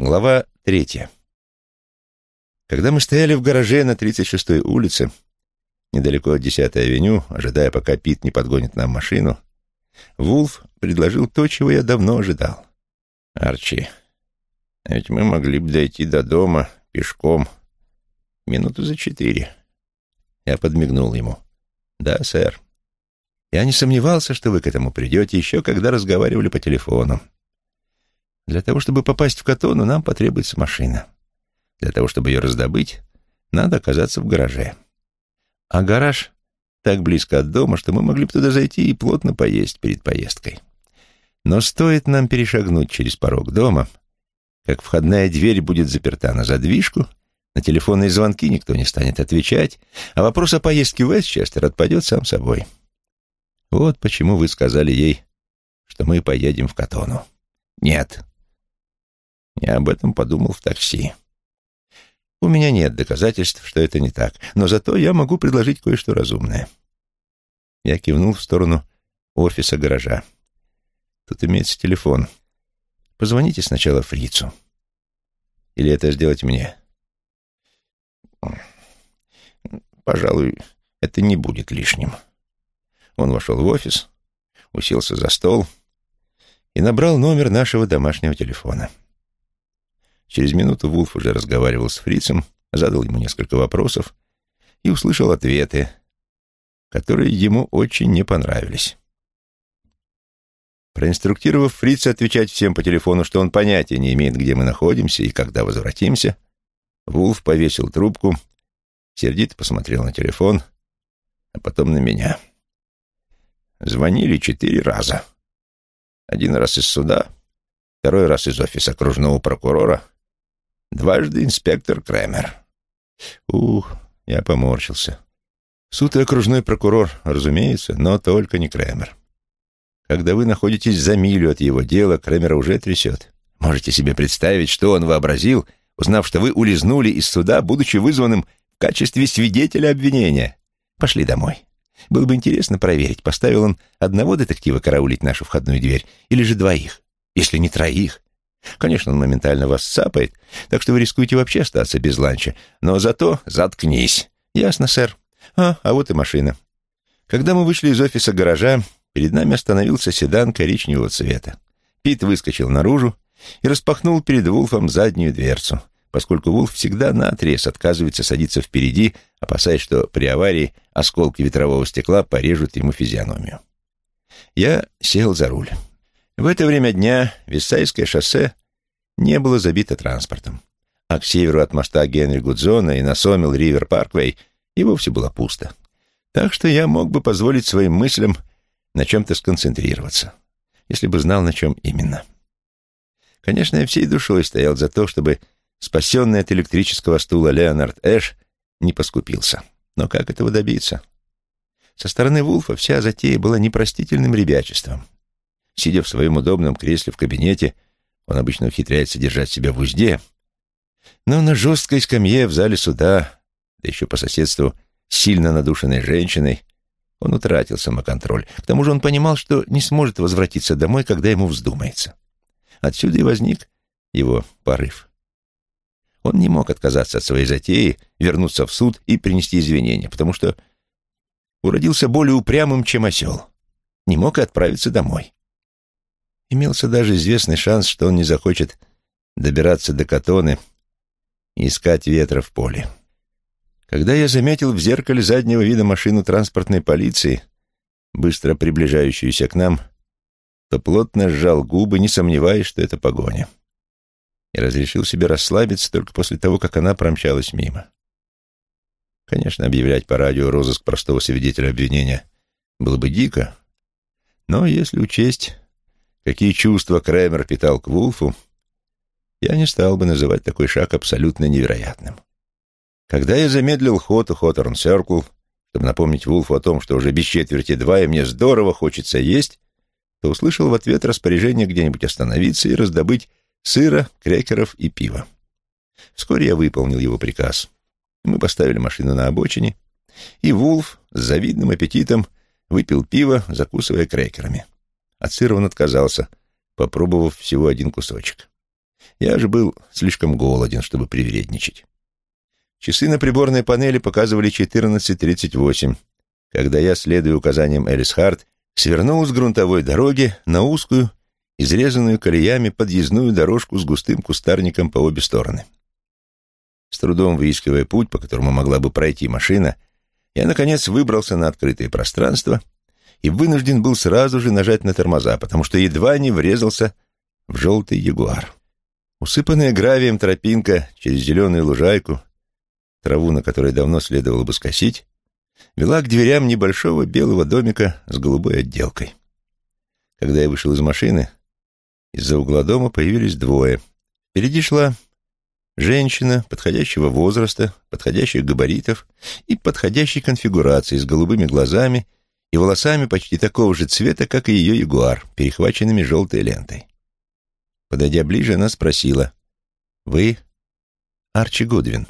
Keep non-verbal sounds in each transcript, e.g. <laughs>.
Глава третья. Когда мы стояли в гараже на 36-й улице, недалеко от 10-й авеню, ожидая, пока Пит не подгонит нам машину, Вулф предложил то, чего я давно ожидал. «Арчи, а ведь мы могли бы дойти до дома пешком минуту за четыре». Я подмигнул ему. «Да, сэр. Я не сомневался, что вы к этому придете, еще когда разговаривали по телефону. Для того, чтобы попасть в Катону, нам потребуется машина. Для того, чтобы ее раздобыть, надо оказаться в гараже. А гараж так близко от дома, что мы могли бы туда зайти и плотно поесть перед поездкой. Но стоит нам перешагнуть через порог дома, как входная дверь будет заперта на задвижку, на телефонные звонки никто не станет отвечать, а вопрос о поездке в Эстчестер отпадет сам собой. Вот почему вы сказали ей, что мы поедем в Катону. Нет, я об этом подумал в такси. У меня нет доказательств, что это не так, но зато я могу предложить кое-что разумное. Я кивнул в сторону офиса гаража. Тут имеется телефон. Позвоните сначала фрицу. Или это сделать мне? Пожалуй, это не будет лишним. Он вошел в офис, уселся за стол и набрал номер нашего домашнего телефона. Через минуту Вулф уже разговаривал с фрицем, задал ему несколько вопросов и услышал ответы, которые ему очень не понравились. Проинструктировав фрица отвечать всем по телефону, что он понятия не имеет, где мы находимся и когда возвратимся, Вулф повесил трубку, сердито посмотрел на телефон, а потом на меня. Звонили четыре раза. Один раз из суда, второй раз из офиса окружного прокурора, Дважды инспектор Кремер. Ух, я поморщился. Суд и окружной прокурор, разумеется, но только не Кремер. Когда вы находитесь за милю от его дела, Кремера уже трясет. Можете себе представить, что он вообразил, узнав, что вы улизнули из суда, будучи вызванным в качестве свидетеля обвинения. Пошли домой. Было бы интересно проверить, поставил он одного детектива караулить нашу входную дверь или же двоих, если не троих. Конечно, он моментально вас цапает, так что вы рискуете вообще остаться без ланча. Но зато заткнись. Ясно, сэр. А, а вот и машина. Когда мы вышли из офиса гаража, перед нами остановился седан коричневого цвета. Пит выскочил наружу и распахнул перед Вулфом заднюю дверцу, поскольку Вулф всегда наотрез отказывается садиться впереди, опасаясь, что при аварии осколки ветрового стекла порежут ему физиономию. Я сел за руль. В это время дня Виссайское шоссе не было забито транспортом, а к северу от моста Генри Гудзона и на Сомил Ривер Парквей и вовсе было пусто. Так что я мог бы позволить своим мыслям на чем-то сконцентрироваться, если бы знал, на чем именно. Конечно, я всей душой стоял за то, чтобы спасенный от электрического стула Леонард Эш не поскупился. Но как этого добиться? Со стороны Вулфа вся затея была непростительным ребячеством. Сидя в своем удобном кресле в кабинете, он обычно ухитряется держать себя в узде, но на жесткой скамье в зале суда, да еще по соседству сильно надушенной женщиной, он утратил самоконтроль. К тому же он понимал, что не сможет возвратиться домой, когда ему вздумается. Отсюда и возник его порыв. Он не мог отказаться от своей затеи, вернуться в суд и принести извинения, потому что уродился более упрямым, чем осел. Не мог и отправиться домой. Имелся даже известный шанс, что он не захочет добираться до Катоны и искать ветра в поле. Когда я заметил в зеркале заднего вида машину транспортной полиции, быстро приближающуюся к нам, то плотно сжал губы, не сомневаясь, что это погоня. И разрешил себе расслабиться только после того, как она промчалась мимо. Конечно, объявлять по радио розыск простого свидетеля обвинения было бы дико, но если учесть, какие чувства Крэмер питал к Вулфу, я не стал бы называть такой шаг абсолютно невероятным. Когда я замедлил ход у Хоторн Серкл, чтобы напомнить Вулфу о том, что уже без четверти два, и мне здорово хочется есть, то услышал в ответ распоряжение где-нибудь остановиться и раздобыть сыра, крекеров и пива. Вскоре я выполнил его приказ. Мы поставили машину на обочине, и Вулф с завидным аппетитом выпил пиво, закусывая крекерами. От сыра он отказался, попробовав всего один кусочек. Я же был слишком голоден, чтобы привередничать. Часы на приборной панели показывали 14.38, когда я, следуя указаниям Элис Харт, свернул с грунтовой дороги на узкую, изрезанную колеями подъездную дорожку с густым кустарником по обе стороны. С трудом выискивая путь, по которому могла бы пройти машина, я, наконец, выбрался на открытое пространство и вынужден был сразу же нажать на тормоза, потому что едва не врезался в желтый ягуар. Усыпанная гравием тропинка через зеленую лужайку, траву на которой давно следовало бы скосить, вела к дверям небольшого белого домика с голубой отделкой. Когда я вышел из машины, из-за угла дома появились двое. Впереди шла женщина подходящего возраста, подходящих габаритов и подходящей конфигурации с голубыми глазами и волосами почти такого же цвета, как и ее ягуар, перехваченными желтой лентой. Подойдя ближе, она спросила, «Вы Арчи Гудвин?»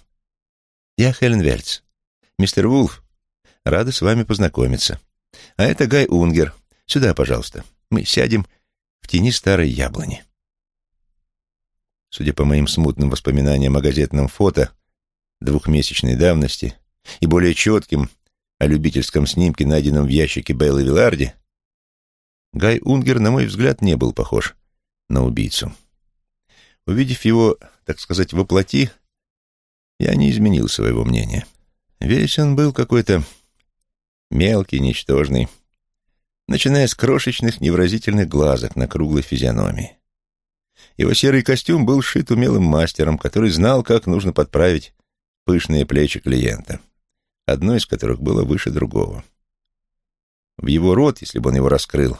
«Я Хелен Вельц. Мистер Вулф, рада с вами познакомиться. А это Гай Унгер. Сюда, пожалуйста. Мы сядем в тени старой яблони. Судя по моим смутным воспоминаниям о газетном фото двухмесячной давности и более четким о любительском снимке, найденном в ящике Беллы Виларди, Гай Унгер, на мой взгляд, не был похож на убийцу. Увидев его, так сказать, воплоти, я не изменил своего мнения. Весь он был какой-то мелкий, ничтожный, начиная с крошечных невразительных глазок на круглой физиономии. Его серый костюм был сшит умелым мастером, который знал, как нужно подправить пышные плечи клиента, одно из которых было выше другого. В его рот, если бы он его раскрыл,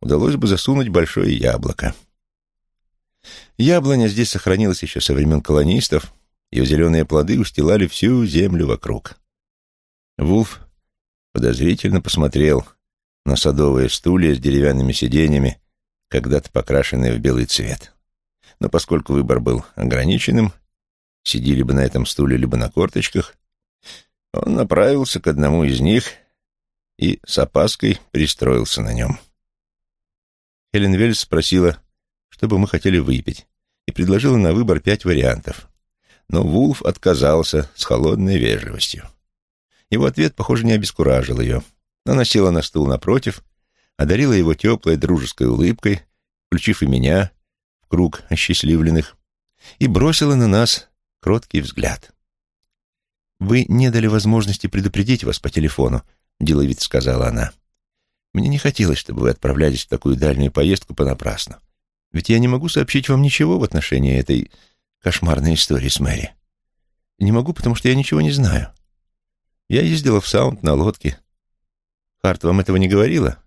удалось бы засунуть большое яблоко. Яблоня здесь сохранилась еще со времен колонистов, ее зеленые плоды устилали всю землю вокруг. Вулф подозрительно посмотрел на садовые стулья с деревянными сиденьями, когда-то покрашенные в белый цвет. Но поскольку выбор был ограниченным, сидели бы на этом стуле либо на корточках, он направился к одному из них и с опаской пристроился на нем. Хелен Вельс спросила, что бы мы хотели выпить, и предложила на выбор пять вариантов. Но Вулф отказался с холодной вежливостью. Его ответ, похоже, не обескуражил ее — она села на стул напротив, одарила его теплой дружеской улыбкой, включив и меня в круг осчастливленных, и бросила на нас кроткий взгляд. «Вы не дали возможности предупредить вас по телефону», — деловито сказала она. «Мне не хотелось, чтобы вы отправлялись в такую дальнюю поездку понапрасну. Ведь я не могу сообщить вам ничего в отношении этой кошмарной истории с Мэри. Не могу, потому что я ничего не знаю. Я ездила в Саунд на лодке, Харт вам этого не говорила?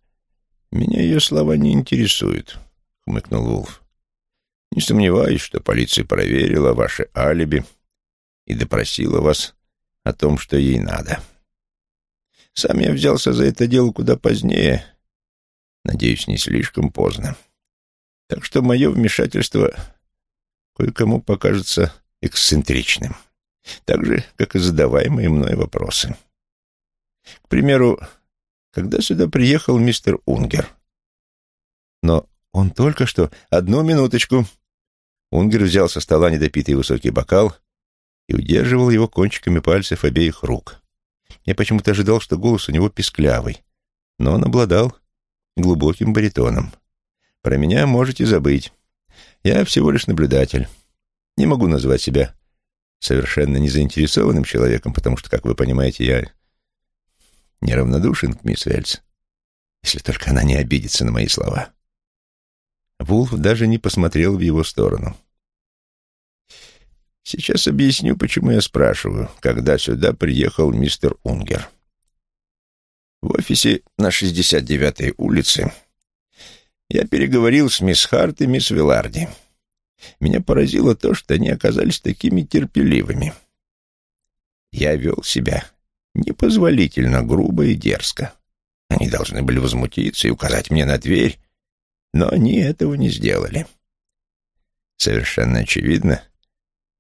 Меня ее слова не интересуют, хмыкнул Вулф. Не сомневаюсь, что полиция проверила ваше алиби и допросила вас о том, что ей надо. Сам я взялся за это дело куда позднее. Надеюсь, не слишком поздно. Так что мое вмешательство кое-кому покажется эксцентричным. Так же, как и задаваемые мной вопросы. К примеру, когда сюда приехал мистер Унгер. Но он только что... Одну минуточку. Унгер взял со стола недопитый высокий бокал и удерживал его кончиками пальцев обеих рук. Я почему-то ожидал, что голос у него писклявый, но он обладал глубоким баритоном. Про меня можете забыть. Я всего лишь наблюдатель. Не могу назвать себя совершенно незаинтересованным человеком, потому что, как вы понимаете, я неравнодушен к мисс Вельц, если только она не обидится на мои слова. Вулф даже не посмотрел в его сторону. Сейчас объясню, почему я спрашиваю, когда сюда приехал мистер Унгер. В офисе на 69-й улице я переговорил с мисс Харт и мисс Виларди. Меня поразило то, что они оказались такими терпеливыми. Я вел себя непозволительно грубо и дерзко. Они должны были возмутиться и указать мне на дверь, но они этого не сделали. Совершенно очевидно,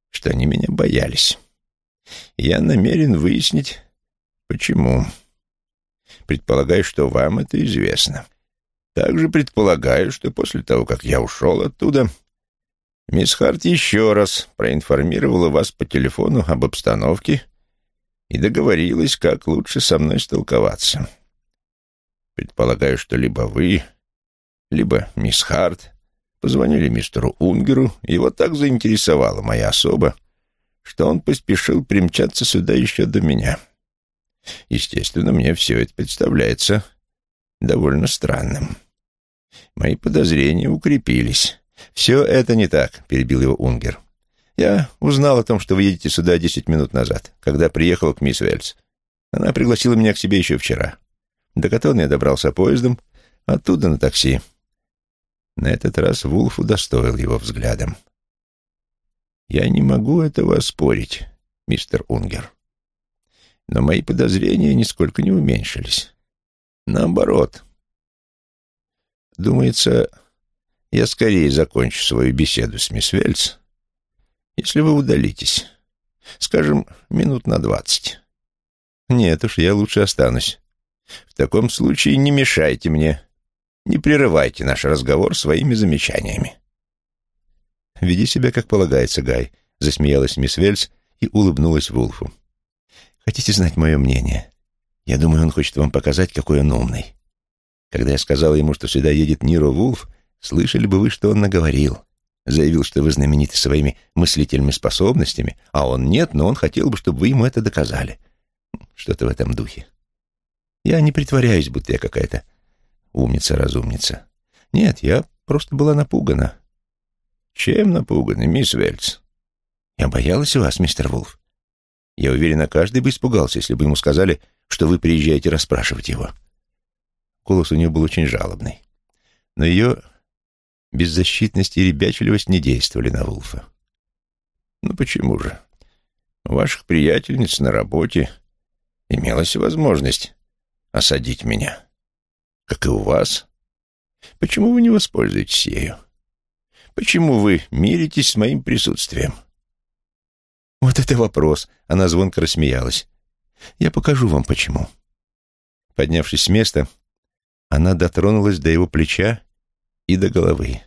что они меня боялись. Я намерен выяснить, почему. Предполагаю, что вам это известно. Также предполагаю, что после того, как я ушел оттуда, Мисс Харт еще раз проинформировала вас по телефону об обстановке и договорилась, как лучше со мной столковаться. Предполагаю, что либо вы, либо мисс Харт позвонили мистеру Унгеру, его так заинтересовала моя особа, что он поспешил примчаться сюда еще до меня. Естественно, мне все это представляется довольно странным. Мои подозрения укрепились. «Все это не так», — перебил его Унгер. «Я узнал о том, что вы едете сюда десять минут назад, когда приехал к мисс Вельс. Она пригласила меня к себе еще вчера. До Катона я добрался поездом, оттуда на такси. На этот раз Вулф удостоил его взглядом. «Я не могу этого оспорить, мистер Унгер. Но мои подозрения нисколько не уменьшились. Наоборот. Думается, я скорее закончу свою беседу с мисс Вельц, если вы удалитесь. Скажем, минут на двадцать. Нет уж, я лучше останусь. В таком случае не мешайте мне. Не прерывайте наш разговор своими замечаниями. «Веди себя, как полагается, Гай», — засмеялась мисс Вельс и улыбнулась Вулфу. «Хотите знать мое мнение? Я думаю, он хочет вам показать, какой он умный. Когда я сказал ему, что сюда едет Ниро Вулф, слышали бы вы, что он наговорил. Заявил, что вы знамениты своими мыслительными способностями, а он нет, но он хотел бы, чтобы вы ему это доказали. Что-то в этом духе. Я не притворяюсь, будто я какая-то умница-разумница. Нет, я просто была напугана. Чем напугана, мисс Вельц? Я боялась вас, мистер Вулф. Я уверена, каждый бы испугался, если бы ему сказали, что вы приезжаете расспрашивать его. Голос у нее был очень жалобный. Но ее беззащитность и ребячливость не действовали на Вулфа. Ну почему же? У ваших приятельниц на работе имелась возможность осадить меня как и у вас. Почему вы не воспользуетесь ею? Почему вы миритесь с моим присутствием?» «Вот это вопрос!» — она звонко рассмеялась. «Я покажу вам, почему». Поднявшись с места, она дотронулась до его плеча и до головы.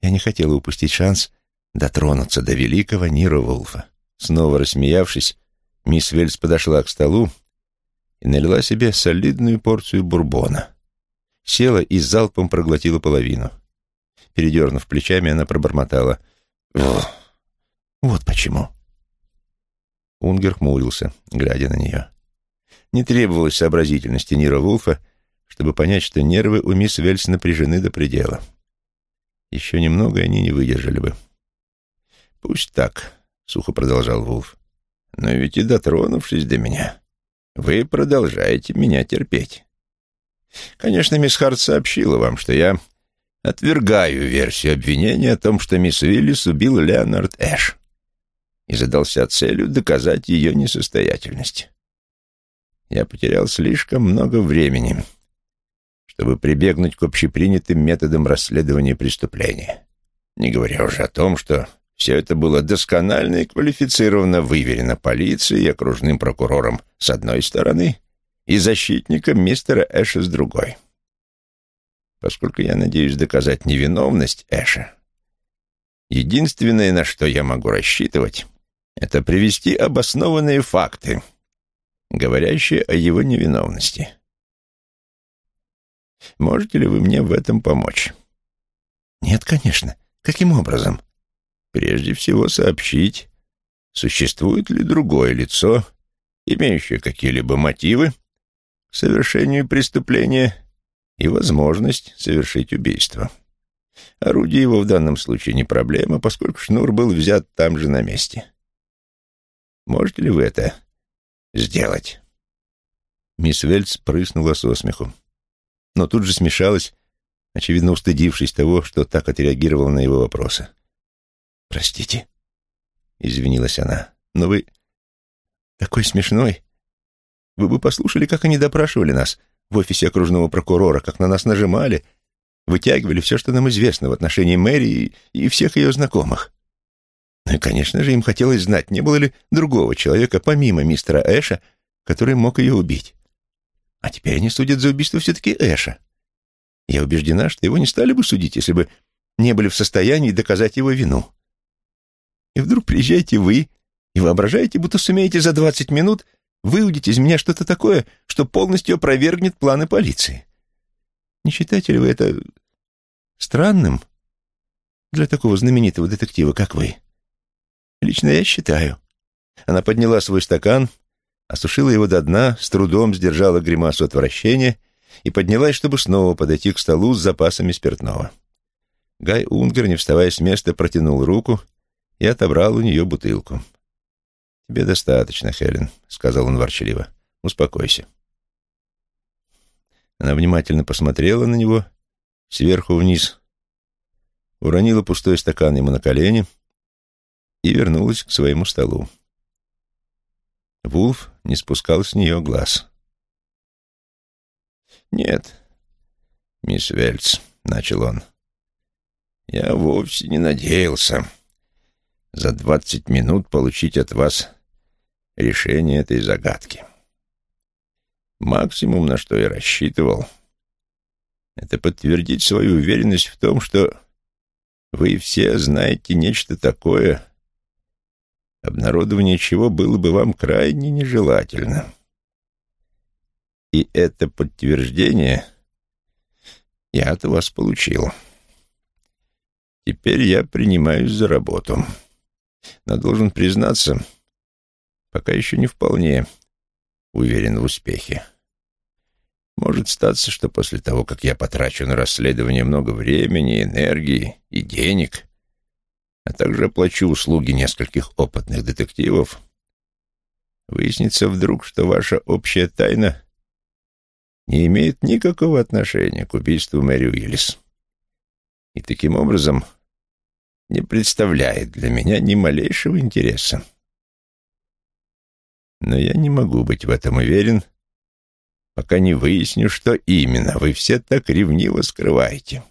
Я не хотела упустить шанс дотронуться до великого Нира Вулфа. Снова рассмеявшись, мисс Вельс подошла к столу и налила себе солидную порцию бурбона. Села и залпом проглотила половину. Передернув плечами, она пробормотала. «Вот почему». Унгер хмурился, глядя на нее. Не требовалось сообразительности Нира Вулфа, чтобы понять, что нервы у мисс Вельс напряжены до предела. Еще немного они не выдержали бы. «Пусть так», — сухо продолжал Вулф. «Но ведь и дотронувшись до меня, вы продолжаете меня терпеть. Конечно, мисс Харт сообщила вам, что я отвергаю версию обвинения о том, что мисс Уиллис убил Леонард Эш и задался целью доказать ее несостоятельность. Я потерял слишком много времени, чтобы прибегнуть к общепринятым методам расследования преступления, не говоря уже о том, что все это было досконально и квалифицированно выверено полицией и окружным прокурором с одной стороны и защитником мистера Эша с другой. Поскольку я надеюсь доказать невиновность Эша, единственное, на что я могу рассчитывать, это привести обоснованные факты, говорящие о его невиновности. Можете ли вы мне в этом помочь? Нет, конечно. Каким образом? прежде всего сообщить, существует ли другое лицо, имеющее какие-либо мотивы к совершению преступления и возможность совершить убийство. Орудие его в данном случае не проблема, поскольку шнур был взят там же на месте. Можете ли вы это сделать?» Мисс Вельц прыснула со смеху, но тут же смешалась, очевидно устыдившись того, что так отреагировала на его вопросы. «Простите», — извинилась она, — «но вы такой смешной. Вы бы послушали, как они допрашивали нас в офисе окружного прокурора, как на нас нажимали, вытягивали все, что нам известно в отношении Мэри и, всех ее знакомых. Ну и, конечно же, им хотелось знать, не было ли другого человека, помимо мистера Эша, который мог ее убить. А теперь они судят за убийство все-таки Эша. Я убеждена, что его не стали бы судить, если бы не были в состоянии доказать его вину. И вдруг приезжаете вы и воображаете, будто сумеете за двадцать минут выудить из меня что-то такое, что полностью опровергнет планы полиции. Не считаете ли вы это странным для такого знаменитого детектива, как вы? Лично я считаю. Она подняла свой стакан, осушила его до дна, с трудом сдержала гримасу отвращения и поднялась, чтобы снова подойти к столу с запасами спиртного. Гай Унгер, не вставая с места, протянул руку и отобрал у нее бутылку. «Тебе достаточно, Хелен», — сказал он ворчливо. «Успокойся». Она внимательно посмотрела на него сверху вниз, уронила пустой стакан ему на колени и вернулась к своему столу. Вулф не спускал с нее глаз. «Нет, мисс Вельц», — начал он, — «я вовсе не надеялся за двадцать минут получить от вас решение этой загадки. Максимум, на что я рассчитывал, это подтвердить свою уверенность в том, что вы все знаете нечто такое, обнародование чего было бы вам крайне нежелательно. И это подтверждение я от вас получил. Теперь я принимаюсь за работу. Но должен признаться, пока еще не вполне уверен в успехе. Может статься, что после того, как я потрачу на расследование много времени, энергии и денег, а также оплачу услуги нескольких опытных детективов, выяснится вдруг, что ваша общая тайна не имеет никакого отношения к убийству Мэри Уиллис. И таким образом не представляет для меня ни малейшего интереса. Но я не могу быть в этом уверен, пока не выясню, что именно вы все так ревниво скрываете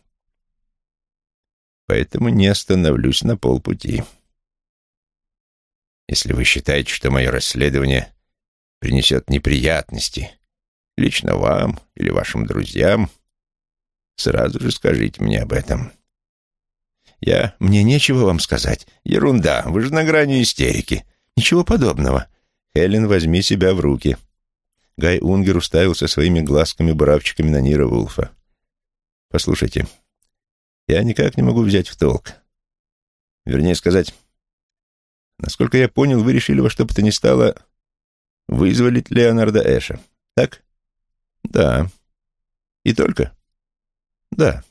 поэтому не остановлюсь на полпути. Если вы считаете, что мое расследование принесет неприятности лично вам или вашим друзьям, сразу же скажите мне об этом. Я... Мне нечего вам сказать. Ерунда, вы же на грани истерики. Ничего подобного. Хелен, возьми себя в руки. Гай Унгер уставился своими глазками-буравчиками на Нира Вулфа. «Послушайте, я никак не могу взять в толк. Вернее сказать, насколько я понял, вы решили во что бы то ни стало вызволить Леонарда Эша. Так? Да. И только? Да.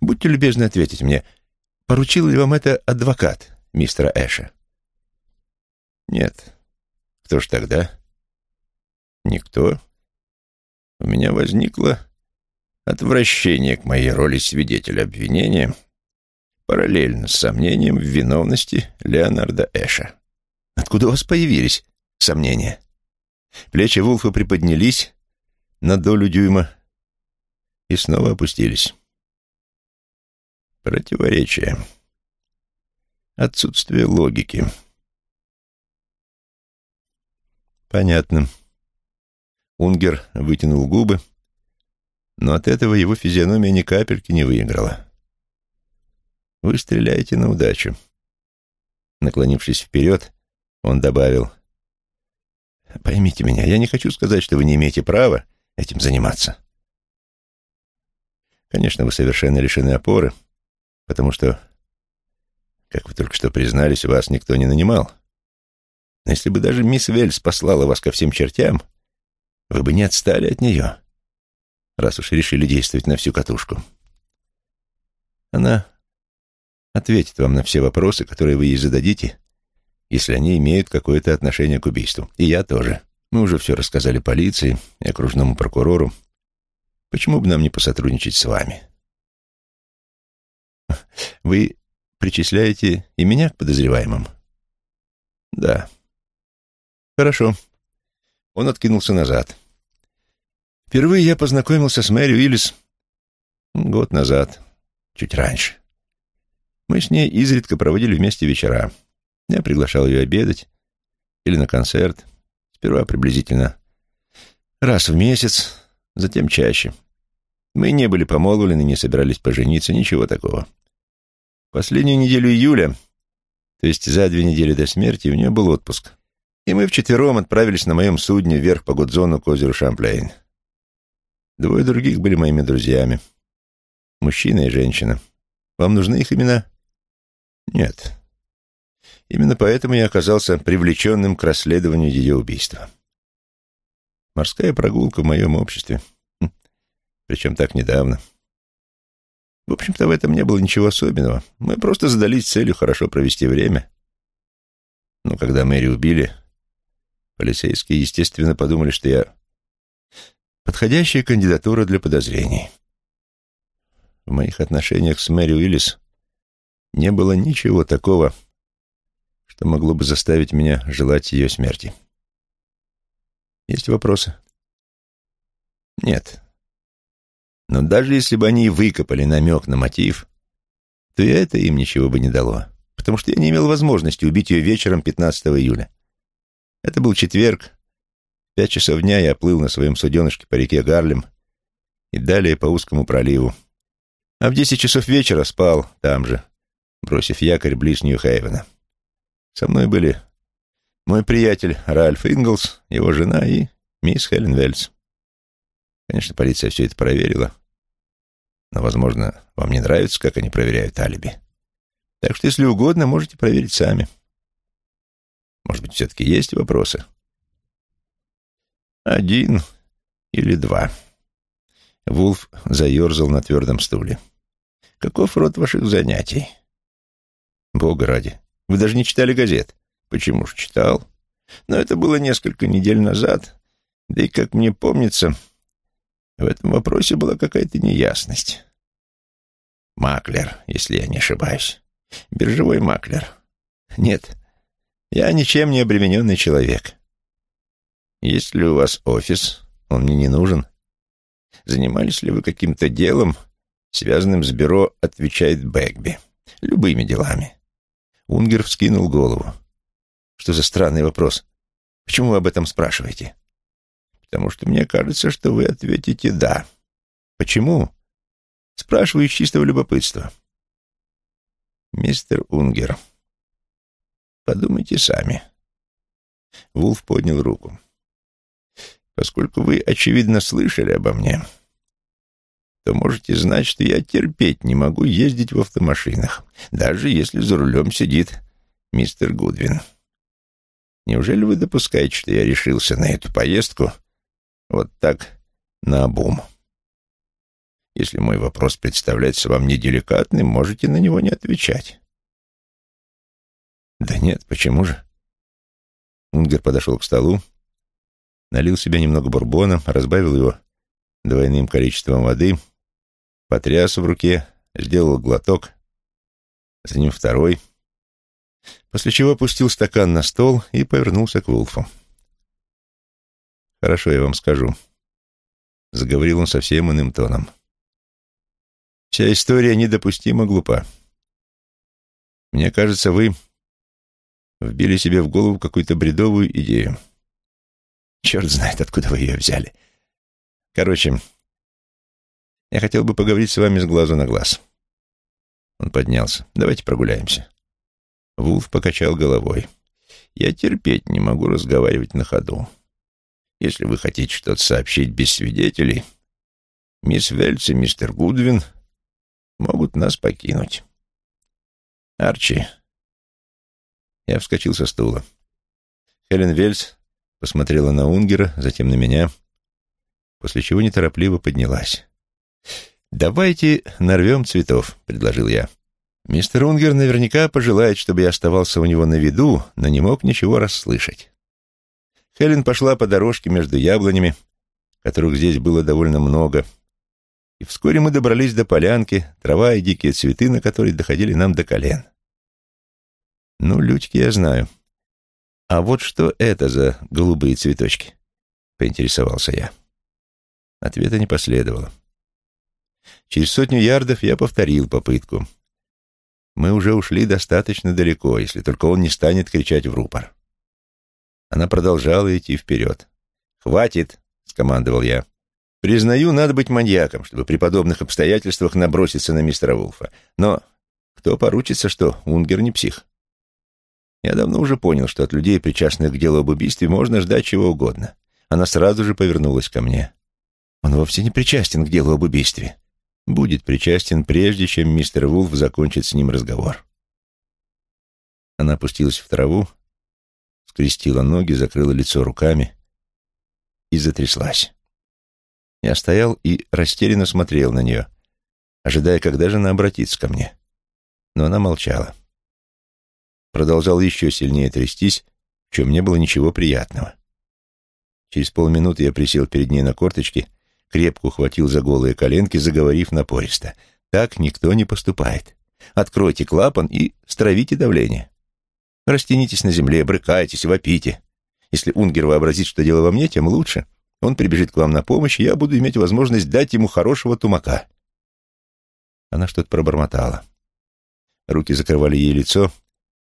Будьте любезны ответить мне, поручил ли вам это адвокат мистера Эша? Нет. Кто ж тогда? Никто. У меня возникла отвращение к моей роли свидетеля обвинения параллельно с сомнением в виновности Леонарда Эша. Откуда у вас появились сомнения? Плечи Вулфа приподнялись на долю дюйма и снова опустились. Противоречие. Отсутствие логики. Понятно. Унгер вытянул губы, но от этого его физиономия ни капельки не выиграла. «Вы стреляете на удачу». Наклонившись вперед, он добавил, «Поймите меня, я не хочу сказать, что вы не имеете права этим заниматься. Конечно, вы совершенно лишены опоры, потому что, как вы только что признались, вас никто не нанимал. Но если бы даже мисс Вельс послала вас ко всем чертям, вы бы не отстали от нее раз уж решили действовать на всю катушку. Она ответит вам на все вопросы, которые вы ей зададите, если они имеют какое-то отношение к убийству. И я тоже. Мы уже все рассказали полиции и окружному прокурору. Почему бы нам не посотрудничать с вами? <laughs> Вы причисляете и меня к подозреваемым? Да. Хорошо. Он откинулся назад. Впервые я познакомился с Мэри Уиллис год назад, чуть раньше. Мы с ней изредка проводили вместе вечера. Я приглашал ее обедать или на концерт, сперва приблизительно раз в месяц, затем чаще. Мы не были помолвлены, не собирались пожениться, ничего такого. Последнюю неделю июля, то есть за две недели до смерти, у нее был отпуск. И мы вчетвером отправились на моем судне вверх по Гудзону к озеру Шамплейн. Двое других были моими друзьями. Мужчина и женщина. Вам нужны их имена? Нет. Именно поэтому я оказался привлеченным к расследованию ее убийства. Морская прогулка в моем обществе. Хм. Причем так недавно. В общем-то, в этом не было ничего особенного. Мы просто задались целью хорошо провести время. Но когда Мэри убили, полицейские, естественно, подумали, что я подходящая кандидатура для подозрений. В моих отношениях с Мэри Уиллис не было ничего такого, что могло бы заставить меня желать ее смерти. Есть вопросы? Нет. Но даже если бы они выкопали намек на мотив, то и это им ничего бы не дало, потому что я не имел возможности убить ее вечером 15 июля. Это был четверг. В пять часов дня я плыл на своем суденышке по реке Гарлем и далее по узкому проливу. А в десять часов вечера спал там же, бросив якорь близ Нью-Хейвена. Со мной были мой приятель Ральф Инглс, его жена и мисс Хелен Вельс. Конечно, полиция все это проверила. Но, возможно, вам не нравится, как они проверяют алиби. Так что, если угодно, можете проверить сами. Может быть, все-таки есть вопросы? Один или два. Вулф заерзал на твердом стуле. Каков род ваших занятий? Бога ради. Вы даже не читали газет. Почему ж читал? Но это было несколько недель назад. Да и, как мне помнится, в этом вопросе была какая-то неясность. Маклер, если я не ошибаюсь. Биржевой маклер. Нет, я ничем не обремененный человек. Есть ли у вас офис? Он мне не нужен. Занимались ли вы каким-то делом, связанным с бюро, отвечает Бэгби. Любыми делами. Унгер вскинул голову. Что за странный вопрос? Почему вы об этом спрашиваете? Потому что мне кажется, что вы ответите «да». Почему? Спрашиваю из чистого любопытства. Мистер Унгер, подумайте сами. Вулф поднял руку. Поскольку вы, очевидно, слышали обо мне, то можете знать, что я терпеть не могу ездить в автомашинах, даже если за рулем сидит мистер Гудвин. Неужели вы допускаете, что я решился на эту поездку вот так, на обум. Если мой вопрос представляется вам неделикатным, можете на него не отвечать. Да нет, почему же? Унгер подошел к столу, налил себе немного бурбона, разбавил его двойным количеством воды, потряс в руке, сделал глоток, за ним второй, после чего опустил стакан на стол и повернулся к Вулфу. «Хорошо, я вам скажу», — заговорил он совсем иным тоном. «Вся история недопустимо глупа. Мне кажется, вы вбили себе в голову какую-то бредовую идею. Черт знает, откуда вы ее взяли. Короче, я хотел бы поговорить с вами с глазу на глаз». Он поднялся. «Давайте прогуляемся». Вулф покачал головой. «Я терпеть не могу разговаривать на ходу. Если вы хотите что-то сообщить без свидетелей, мисс Вельц и мистер Гудвин могут нас покинуть. Арчи. Я вскочил со стула. Хелен Вельц посмотрела на Унгера, затем на меня, после чего неторопливо поднялась. «Давайте нарвем цветов», — предложил я. Мистер Унгер наверняка пожелает, чтобы я оставался у него на виду, но не мог ничего расслышать. Хелен пошла по дорожке между яблонями, которых здесь было довольно много, и вскоре мы добрались до полянки, трава и дикие цветы, на которые доходили нам до колен. Ну, лютики я знаю. А вот что это за голубые цветочки? Поинтересовался я. Ответа не последовало. Через сотню ярдов я повторил попытку. Мы уже ушли достаточно далеко, если только он не станет кричать в рупор. Она продолжала идти вперед. «Хватит!» — скомандовал я. «Признаю, надо быть маньяком, чтобы при подобных обстоятельствах наброситься на мистера Вулфа. Но Кто поручится, что Унгер не псих? Я давно уже понял, что от людей, причастных к делу об убийстве, можно ждать чего угодно. Она сразу же повернулась ко мне. Он вовсе не причастен к делу об убийстве. Будет причастен, прежде чем мистер Вулф закончит с ним разговор. Она опустилась в траву, скрестила ноги, закрыла лицо руками и затряслась. Я стоял и растерянно смотрел на нее, ожидая, когда же она обратится ко мне. Но она молчала. Продолжал еще сильнее трястись, в чем не было ничего приятного. Через полминуты я присел перед ней на корточки, крепко ухватил за голые коленки, заговорив напористо. «Так никто не поступает. Откройте клапан и стравите давление. Растянитесь на земле, брыкайтесь, вопите. Если Унгер вообразит, что дело во мне, тем лучше. Он прибежит к вам на помощь, и я буду иметь возможность дать ему хорошего тумака». Она что-то пробормотала. Руки закрывали ей лицо,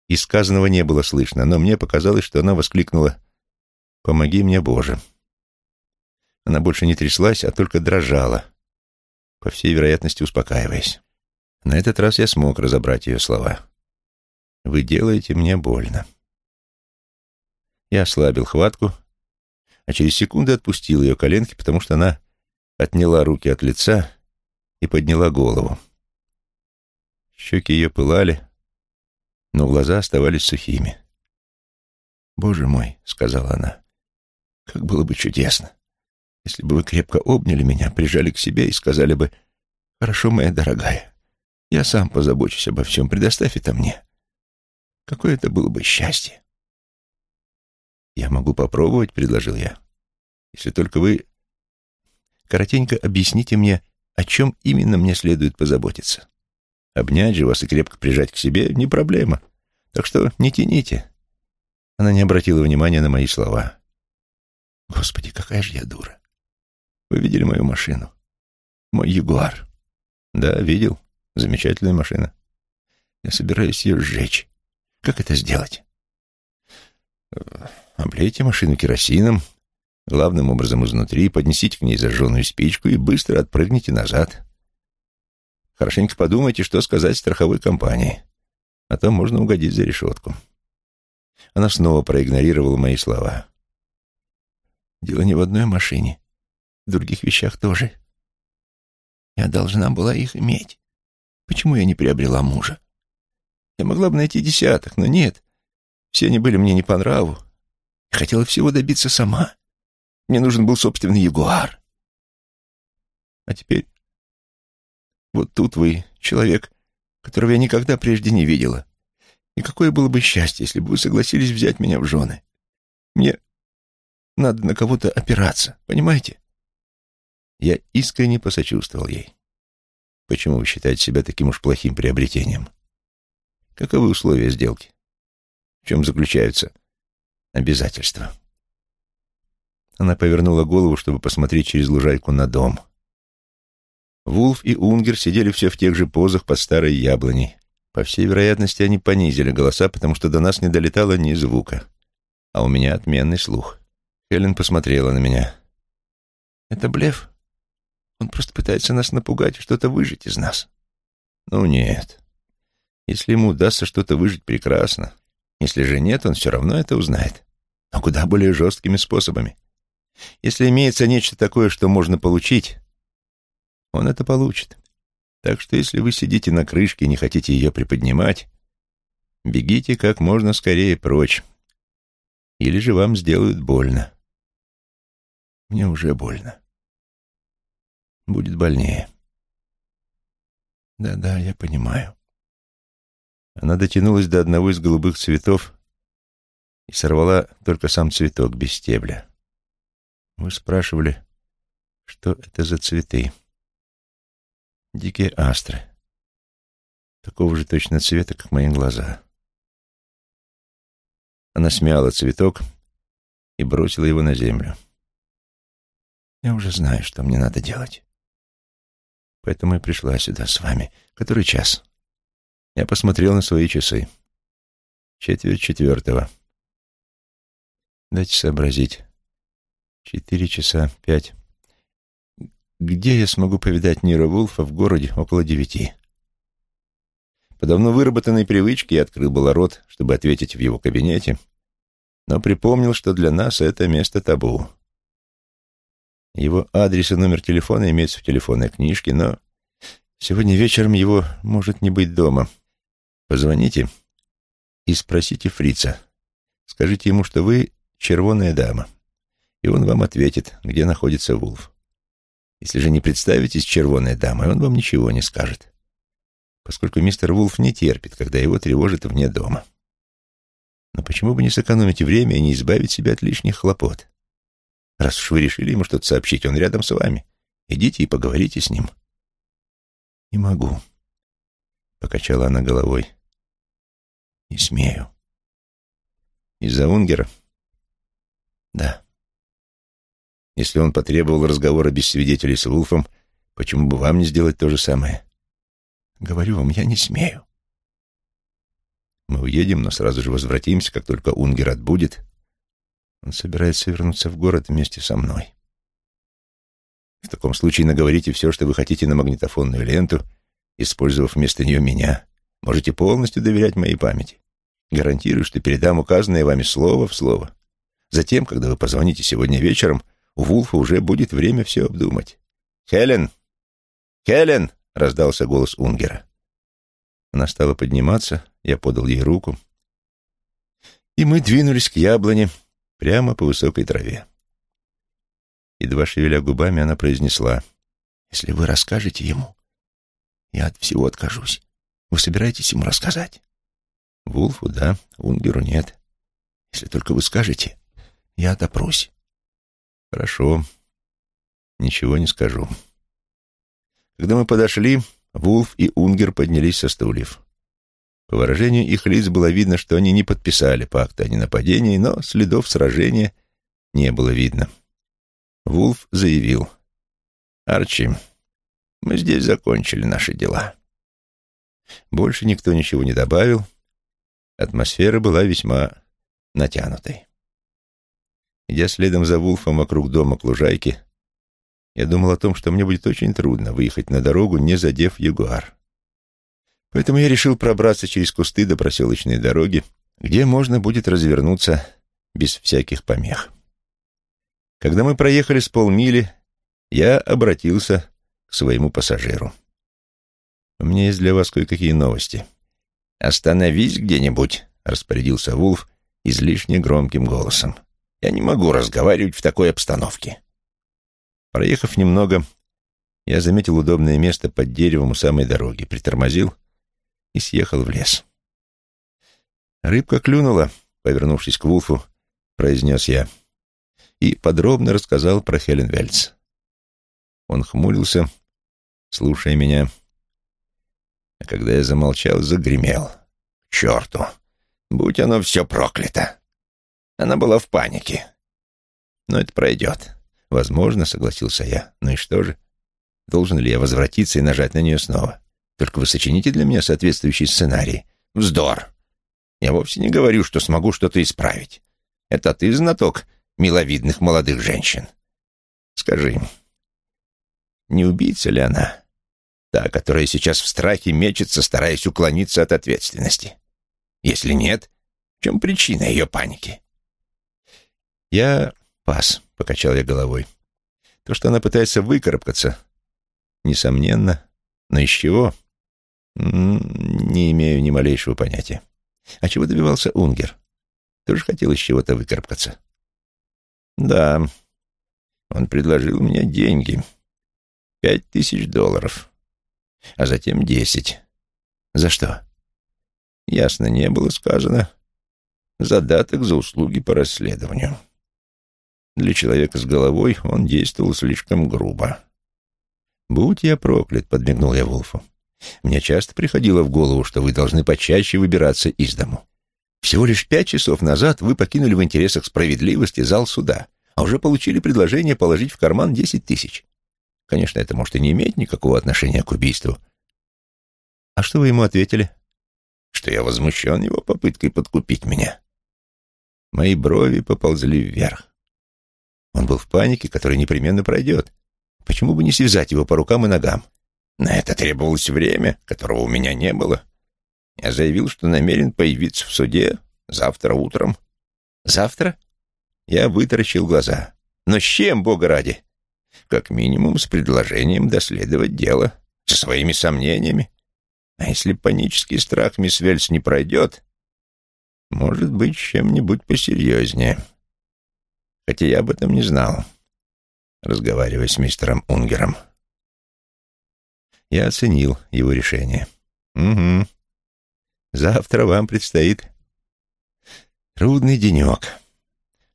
и сказанного не было слышно, но мне показалось, что она воскликнула «Помоги мне, Боже!». Она больше не тряслась, а только дрожала, по всей вероятности успокаиваясь. На этот раз я смог разобрать ее слова. «Вы делаете мне больно». Я ослабил хватку, а через секунду отпустил ее коленки, потому что она отняла руки от лица и подняла голову. Щеки ее пылали, но глаза оставались сухими. «Боже мой», — сказала она, — «как было бы чудесно, если бы вы крепко обняли меня, прижали к себе и сказали бы, «Хорошо, моя дорогая, я сам позабочусь обо всем, предоставь это мне». Какое это было бы счастье!» «Я могу попробовать», — предложил я. «Если только вы коротенько объясните мне, о чем именно мне следует позаботиться». Обнять же вас и крепко прижать к себе — не проблема. Так что не тяните. Она не обратила внимания на мои слова. Господи, какая же я дура. Вы видели мою машину? Мой Ягуар. Да, видел. Замечательная машина. Я собираюсь ее сжечь. Как это сделать? Облейте машину керосином, главным образом изнутри, поднесите к ней зажженную спичку и быстро отпрыгните назад. Хорошенько подумайте, что сказать страховой компании. А то можно угодить за решетку. Она снова проигнорировала мои слова. Дело не в одной машине. В других вещах тоже. Я должна была их иметь. Почему я не приобрела мужа? Я могла бы найти десяток, но нет. Все они были мне не по нраву. Я хотела всего добиться сама. Мне нужен был собственный ягуар. А теперь вот тут вы, человек, которого я никогда прежде не видела. И какое было бы счастье, если бы вы согласились взять меня в жены. Мне надо на кого-то опираться, понимаете? Я искренне посочувствовал ей. Почему вы считаете себя таким уж плохим приобретением? Каковы условия сделки? В чем заключаются обязательства? Она повернула голову, чтобы посмотреть через лужайку на дом — Вулф и Унгер сидели все в тех же позах под старой яблоней. По всей вероятности, они понизили голоса, потому что до нас не долетало ни звука. А у меня отменный слух. Хелен посмотрела на меня. «Это блеф? Он просто пытается нас напугать и что-то выжить из нас». «Ну нет. Если ему удастся что-то выжить, прекрасно. Если же нет, он все равно это узнает. Но куда более жесткими способами. Если имеется нечто такое, что можно получить, он это получит. Так что если вы сидите на крышке и не хотите ее приподнимать, бегите как можно скорее прочь. Или же вам сделают больно. Мне уже больно. Будет больнее. Да-да, я понимаю. Она дотянулась до одного из голубых цветов и сорвала только сам цветок без стебля. Вы спрашивали, что это за цветы? Дикие астры. Такого же точно цвета, как мои глаза. Она смяла цветок и бросила его на землю. Я уже знаю, что мне надо делать. Поэтому я пришла сюда с вами. Который час? Я посмотрел на свои часы. Четверть четвертого. Дайте сообразить. Четыре часа пять. Где я смогу повидать Нира Вулфа в городе около девяти? По давно выработанной привычке я открыл было рот, чтобы ответить в его кабинете, но припомнил, что для нас это место табу. Его адрес и номер телефона имеются в телефонной книжке, но сегодня вечером его может не быть дома. Позвоните и спросите фрица. Скажите ему, что вы червоная дама, и он вам ответит, где находится Вулф. Если же не представитесь червоной дамой, он вам ничего не скажет, поскольку мистер Вулф не терпит, когда его тревожит вне дома. Но почему бы не сэкономить время и не избавить себя от лишних хлопот? Раз уж вы решили ему что-то сообщить, он рядом с вами. Идите и поговорите с ним. Не могу, — покачала она головой. Не смею. Из-за Унгера? Да. Если он потребовал разговора без свидетелей с Вулфом, почему бы вам не сделать то же самое? Говорю вам, я не смею. Мы уедем, но сразу же возвратимся, как только Унгер отбудет. Он собирается вернуться в город вместе со мной. В таком случае наговорите все, что вы хотите на магнитофонную ленту, использовав вместо нее меня. Можете полностью доверять моей памяти. Гарантирую, что передам указанное вами слово в слово. Затем, когда вы позвоните сегодня вечером, у Вулфа уже будет время все обдумать. «Хелен! Хелен!» — раздался голос Унгера. Она стала подниматься, я подал ей руку, и мы двинулись к яблоне прямо по высокой траве. Едва шевеля губами, она произнесла, «Если вы расскажете ему, я от всего откажусь. Вы собираетесь ему рассказать?» «Вулфу, да, Унгеру нет. Если только вы скажете, я допрось». «Хорошо, ничего не скажу». Когда мы подошли, Вулф и Унгер поднялись со стульев. По выражению их лиц было видно, что они не подписали пакт о ненападении, но следов сражения не было видно. Вулф заявил. «Арчи, мы здесь закончили наши дела». Больше никто ничего не добавил. Атмосфера была весьма натянутой. Идя следом за Вулфом вокруг дома к лужайке, я думал о том, что мне будет очень трудно выехать на дорогу, не задев ягуар. Поэтому я решил пробраться через кусты до проселочной дороги, где можно будет развернуться без всяких помех. Когда мы проехали с полмили, я обратился к своему пассажиру. «У меня есть для вас кое-какие новости». «Остановись где-нибудь», — распорядился Вулф излишне громким голосом. «Я не могу разговаривать в такой обстановке». Проехав немного, я заметил удобное место под деревом у самой дороги, притормозил и съехал в лес. «Рыбка клюнула», — повернувшись к Вулфу, произнес я, и подробно рассказал про Хелен Вельц. Он хмурился, слушая меня, а когда я замолчал, загремел. «К черту! Будь оно все проклято!» Она была в панике. «Но это пройдет. «Возможно», — согласился я. «Ну и что же? Должен ли я возвратиться и нажать на нее снова? Только вы сочините для меня соответствующий сценарий». «Вздор! Я вовсе не говорю, что смогу что-то исправить. Это ты знаток миловидных молодых женщин. Скажи, не убийца ли она? Та, которая сейчас в страхе мечется, стараясь уклониться от ответственности. Если нет, в чем причина ее паники?» «Я пас», — покачал я головой. То, что она пытается выкарабкаться, несомненно. Но из чего? Не имею ни малейшего понятия. А чего добивался Унгер? Тоже хотел из чего-то выкарабкаться? Да, он предложил мне деньги. Пять тысяч долларов. А затем десять. За что? Ясно не было сказано. Задаток за услуги по расследованию. Для человека с головой он действовал слишком грубо. «Будь я проклят», — подмигнул я Волфу. «Мне часто приходило в голову, что вы должны почаще выбираться из дому. Всего лишь пять часов назад вы покинули в интересах справедливости зал суда, а уже получили предложение положить в карман десять тысяч. Конечно, это может и не иметь никакого отношения к убийству. А что вы ему ответили? Что я возмущен его попыткой подкупить меня. Мои брови поползли вверх. Он был в панике, которая непременно пройдет. Почему бы не связать его по рукам и ногам? На это требовалось время, которого у меня не было. Я заявил, что намерен появиться в суде завтра утром. Завтра? Я вытаращил глаза. Но с чем, Бога ради? Как минимум с предложением доследовать дело. Со своими сомнениями. А если панический страх мисс Вельс не пройдет, может быть, чем-нибудь посерьезнее. Хотя я об этом не знал, разговаривая с мистером Унгером. Я оценил его решение. Угу. Завтра вам предстоит трудный денек.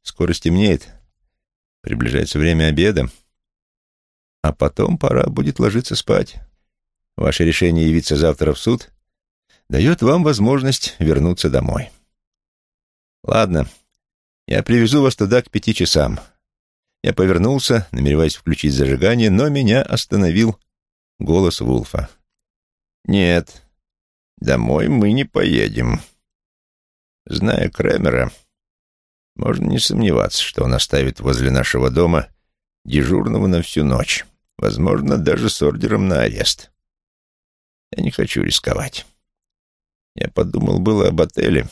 Скоро стемнеет, приближается время обеда, а потом пора будет ложиться спать. Ваше решение явиться завтра в суд дает вам возможность вернуться домой. Ладно, я привезу вас туда к пяти часам. Я повернулся, намереваясь включить зажигание, но меня остановил голос Вулфа. «Нет, домой мы не поедем. Зная Кремера, можно не сомневаться, что он оставит возле нашего дома дежурного на всю ночь, возможно, даже с ордером на арест. Я не хочу рисковать. Я подумал было об отеле,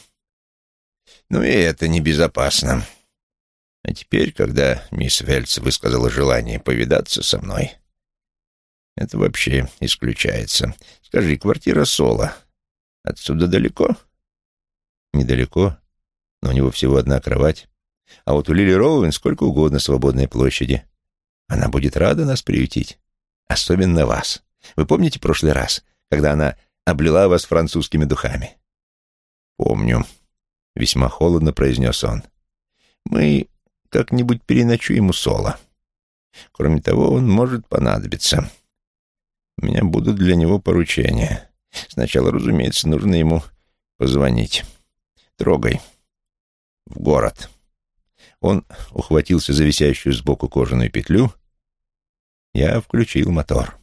но и это небезопасно. А теперь, когда мисс Вельц высказала желание повидаться со мной, это вообще исключается. Скажи, квартира Соло. Отсюда далеко? Недалеко, но у него всего одна кровать. А вот у Лили Роуэн сколько угодно свободной площади. Она будет рада нас приютить. Особенно вас. Вы помните прошлый раз, когда она облила вас французскими духами? Помню. Весьма холодно произнес он. Мы как-нибудь переночуем у Сола. Кроме того, он может понадобиться. У меня будут для него поручения. Сначала, разумеется, нужно ему позвонить. Трогай. В город. Он ухватился за висящую сбоку кожаную петлю. Я включил мотор.